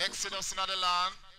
Exodus in the land.